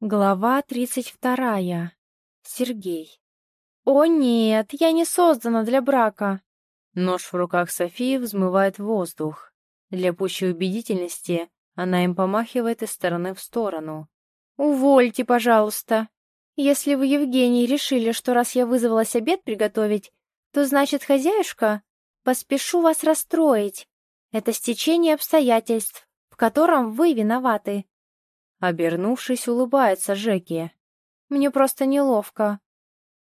Глава тридцать вторая. Сергей. «О нет, я не создана для брака!» Нож в руках Софии взмывает воздух. Для пущей убедительности она им помахивает из стороны в сторону. «Увольте, пожалуйста. Если вы, Евгений, решили, что раз я вызвалась обед приготовить, то значит, хозяюшка, поспешу вас расстроить. Это стечение обстоятельств, в котором вы виноваты. Обернувшись, улыбается Жеки. «Мне просто неловко.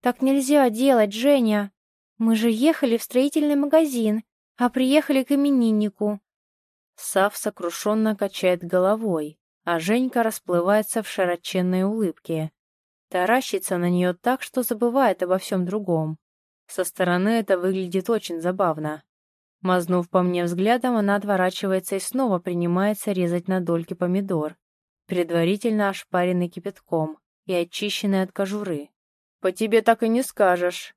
Так нельзя делать, Женя. Мы же ехали в строительный магазин, а приехали к имениннику». Сав сокрушенно качает головой, а Женька расплывается в широченной улыбке. Таращится на нее так, что забывает обо всем другом. Со стороны это выглядит очень забавно. Мазнув по мне взглядом, она отворачивается и снова принимается резать на дольки помидор предварительно ошпаренный кипятком и очищенный от кожуры. «По тебе так и не скажешь».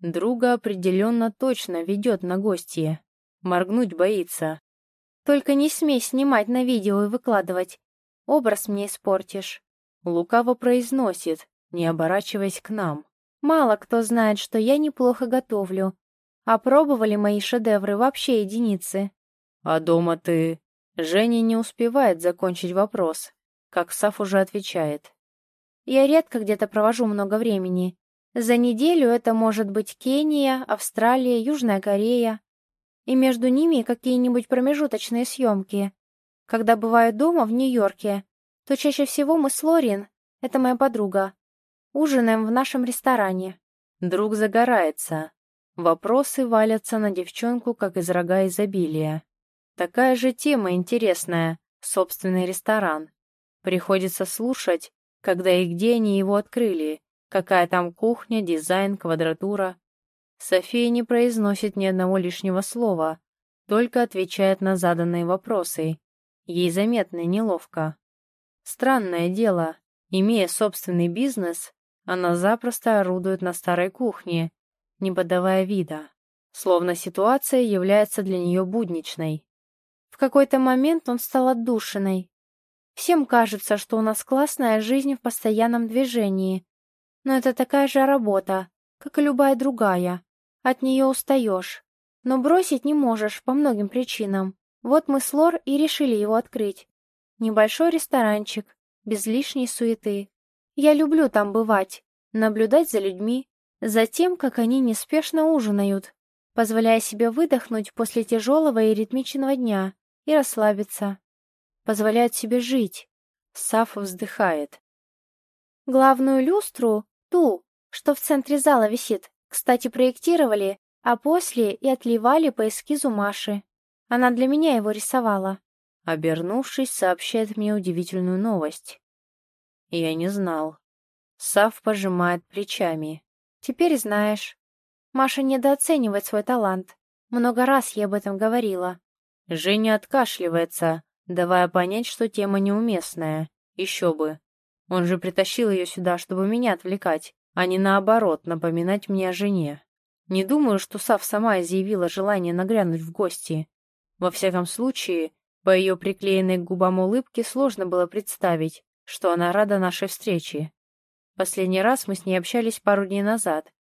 Друга определенно точно ведет на гостье. Моргнуть боится. «Только не смей снимать на видео и выкладывать. Образ мне испортишь». Лукаво произносит, не оборачиваясь к нам. «Мало кто знает, что я неплохо готовлю. А пробовали мои шедевры вообще единицы». «А дома ты...» Женя не успевает закончить вопрос, как Саф уже отвечает. «Я редко где-то провожу много времени. За неделю это может быть Кения, Австралия, Южная Корея. И между ними какие-нибудь промежуточные съемки. Когда бываю дома в Нью-Йорке, то чаще всего мы с Лорин, это моя подруга, ужинаем в нашем ресторане». Друг загорается. Вопросы валятся на девчонку, как из рога изобилия. Такая же тема интересная — собственный ресторан. Приходится слушать, когда и где они его открыли, какая там кухня, дизайн, квадратура. София не произносит ни одного лишнего слова, только отвечает на заданные вопросы. Ей заметно неловко. Странное дело, имея собственный бизнес, она запросто орудует на старой кухне, не подавая вида, словно ситуация является для нее будничной. В какой-то момент он стал отдушиной, Всем кажется, что у нас классная жизнь в постоянном движении. Но это такая же работа, как и любая другая. От нее устаешь. Но бросить не можешь по многим причинам. Вот мы с Лор и решили его открыть. Небольшой ресторанчик, без лишней суеты. Я люблю там бывать, наблюдать за людьми, за тем, как они неспешно ужинают, позволяя себе выдохнуть после тяжелого и ритмичного дня и расслабиться позволяет себе жить. Саф вздыхает. Главную люстру, ту, что в центре зала висит, кстати, проектировали, а после и отливали по эскизу Маши. Она для меня его рисовала. Обернувшись, сообщает мне удивительную новость. Я не знал. Сав пожимает плечами. Теперь знаешь. Маша недооценивает свой талант. Много раз я об этом говорила. Женя откашливается, давая понять, что тема неуместная. Еще бы. Он же притащил ее сюда, чтобы меня отвлекать, а не наоборот, напоминать мне о жене. Не думаю, что Сав сама изъявила желание нагрянуть в гости. Во всяком случае, по ее приклеенной к губам улыбке сложно было представить, что она рада нашей встрече. Последний раз мы с ней общались пару дней назад,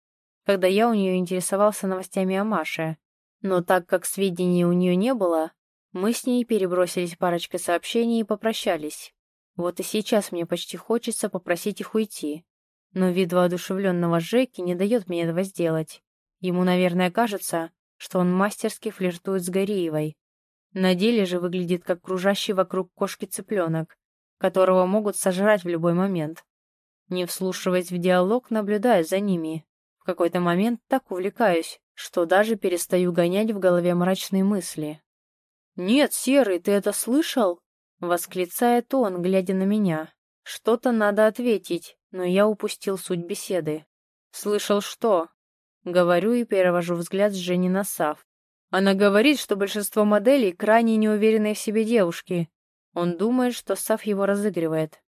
когда я у нее интересовался новостями о Маше. Но так как сведений у нее не было, мы с ней перебросились парочкой сообщений и попрощались. Вот и сейчас мне почти хочется попросить их уйти. Но вид воодушевленного Жеки не дает мне этого сделать. Ему, наверное, кажется, что он мастерски флиртует с Гориевой. На деле же выглядит как кружащий вокруг кошки цыпленок, которого могут сожрать в любой момент. Не вслушиваясь в диалог, наблюдаю за ними. В какой-то момент так увлекаюсь, что даже перестаю гонять в голове мрачные мысли. «Нет, Серый, ты это слышал?» — восклицает он, глядя на меня. «Что-то надо ответить, но я упустил суть беседы». «Слышал что?» Говорю и перевожу взгляд с Жени на Сав. Она говорит, что большинство моделей крайне неуверенные в себе девушки. Он думает, что Сав его разыгрывает.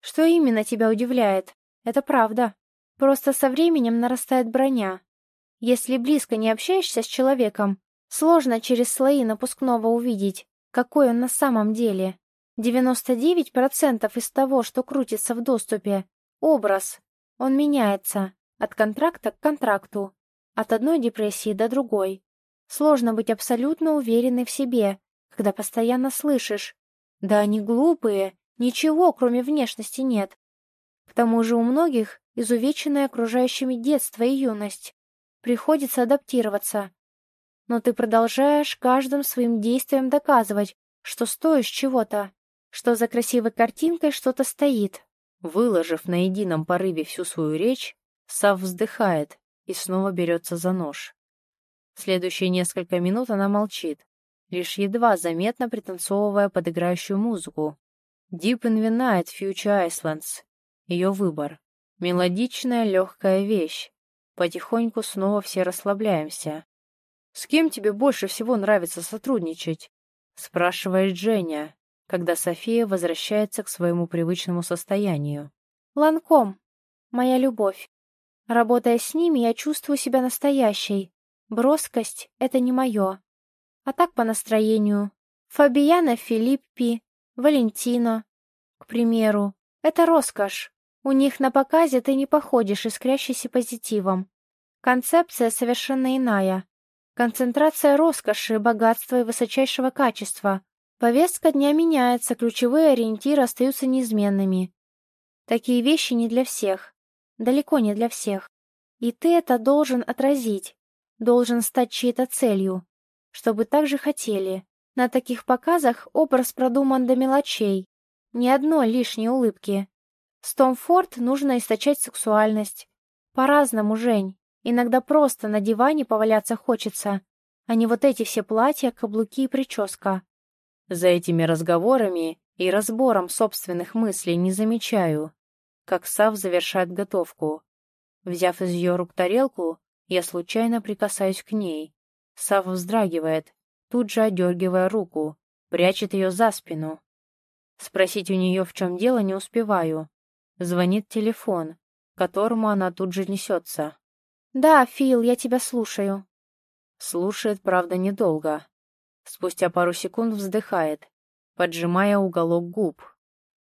«Что именно тебя удивляет? Это правда. Просто со временем нарастает броня. Если близко не общаешься с человеком, Сложно через слои напускного увидеть, какой он на самом деле. 99% из того, что крутится в доступе — образ. Он меняется от контракта к контракту, от одной депрессии до другой. Сложно быть абсолютно уверенной в себе, когда постоянно слышишь «Да они глупые, ничего, кроме внешности, нет». К тому же у многих изувеченное окружающими детство и юность. Приходится адаптироваться. Но ты продолжаешь каждым своим действием доказывать, что стоишь чего-то, что за красивой картинкой что-то стоит. Выложив на едином порыве всю свою речь, Сав вздыхает и снова берется за нож. Следующие несколько минут она молчит, лишь едва заметно пританцовывая под играющую музыку. Deep in the Night Future Islands. Ее выбор. Мелодичная, легкая вещь. Потихоньку снова все расслабляемся. «С кем тебе больше всего нравится сотрудничать?» спрашивает Женя, когда София возвращается к своему привычному состоянию. «Ланком. Моя любовь. Работая с ними, я чувствую себя настоящей. Броскость — это не мое. А так по настроению. Фабиана Филиппи, Валентино, к примеру. Это роскошь. У них на показе ты не походишь, искрящийся позитивом. Концепция совершенно иная. Концентрация роскоши, богатства и высочайшего качества. Повестка дня меняется, ключевые ориентиры остаются неизменными. Такие вещи не для всех. Далеко не для всех. И ты это должен отразить. Должен стать чьей-то целью. Чтобы так же хотели. На таких показах образ продуман до мелочей. Ни одной лишней улыбки. С Том Форд нужно источать сексуальность. По-разному, Жень. Иногда просто на диване поваляться хочется, а не вот эти все платья, каблуки и прическа. За этими разговорами и разбором собственных мыслей не замечаю, как Сав завершает готовку. Взяв из ее рук тарелку, я случайно прикасаюсь к ней. Сав вздрагивает, тут же одергивая руку, прячет ее за спину. Спросить у нее, в чем дело, не успеваю. Звонит телефон, к которому она тут же несется. «Да, Фил, я тебя слушаю». Слушает, правда, недолго. Спустя пару секунд вздыхает, поджимая уголок губ.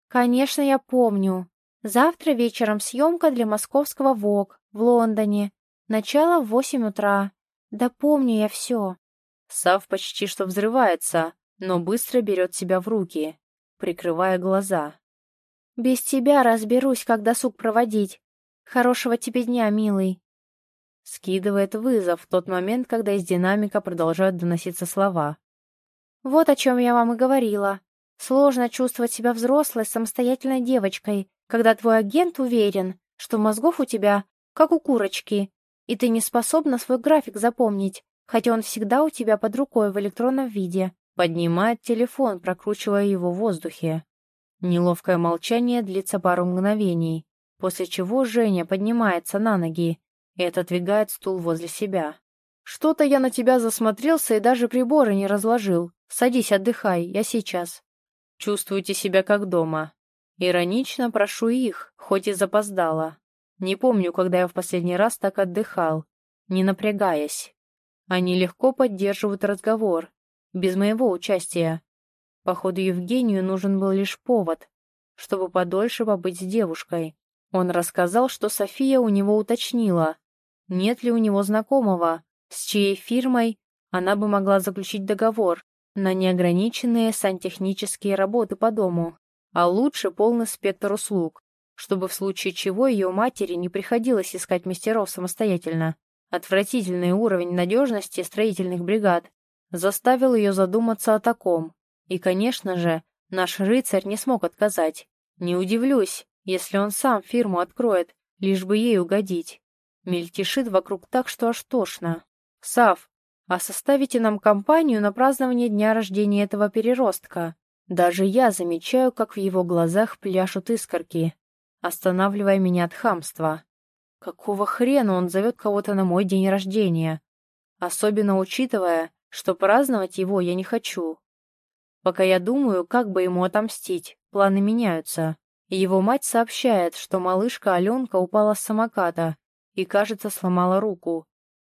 «Конечно, я помню. Завтра вечером съемка для московского ВОГ в Лондоне. Начало в восемь утра. Да помню я все». Сав почти что взрывается, но быстро берет себя в руки, прикрывая глаза. Без тебя разберусь, как досуг проводить. Хорошего тебе дня, милый. Скидывает вызов в тот момент, когда из динамика продолжают доноситься слова. Вот о чем я вам и говорила. Сложно чувствовать себя взрослой, самостоятельной девочкой, когда твой агент уверен, что мозгов у тебя, как у курочки, и ты не способна свой график запомнить, хотя он всегда у тебя под рукой в электронном виде. Поднимает телефон, прокручивая его в воздухе. Неловкое молчание длится пару мгновений, после чего Женя поднимается на ноги и отодвигает стул возле себя. «Что-то я на тебя засмотрелся и даже приборы не разложил. Садись, отдыхай, я сейчас». Чувствуйте себя как дома. Иронично прошу их, хоть и запоздала. Не помню, когда я в последний раз так отдыхал, не напрягаясь. Они легко поддерживают разговор, без моего участия, Походу, Евгению нужен был лишь повод, чтобы подольше побыть с девушкой. Он рассказал, что София у него уточнила, нет ли у него знакомого, с чьей фирмой она бы могла заключить договор на неограниченные сантехнические работы по дому, а лучше полный спектр услуг, чтобы в случае чего ее матери не приходилось искать мастеров самостоятельно. Отвратительный уровень надежности строительных бригад заставил ее задуматься о таком. И, конечно же, наш рыцарь не смог отказать. Не удивлюсь, если он сам фирму откроет, лишь бы ей угодить. Мельтешит вокруг так, что аж тошно. Сав, а составите нам компанию на празднование дня рождения этого переростка. Даже я замечаю, как в его глазах пляшут искорки, останавливая меня от хамства. Какого хрена он зовет кого-то на мой день рождения? Особенно учитывая, что праздновать его я не хочу. Пока я думаю, как бы ему отомстить, планы меняются. Его мать сообщает, что малышка Аленка упала с самоката и, кажется, сломала руку.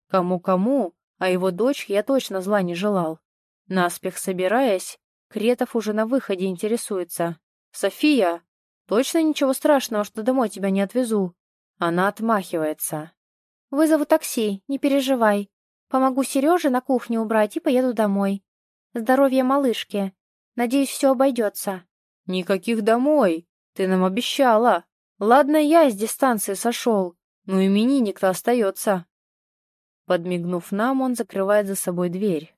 Кому-кому, а его дочь я точно зла не желал. Наспех собираясь, Кретов уже на выходе интересуется. «София, точно ничего страшного, что домой тебя не отвезу?» Она отмахивается. «Вызову такси, не переживай. Помогу Сереже на кухне убрать и поеду домой. Здоровье малышки. Надеюсь, все обойдется». «Никаких домой. Ты нам обещала. Ладно, я с дистанции сошел. Ну именинник-то остается». Подмигнув нам, он закрывает за собой дверь.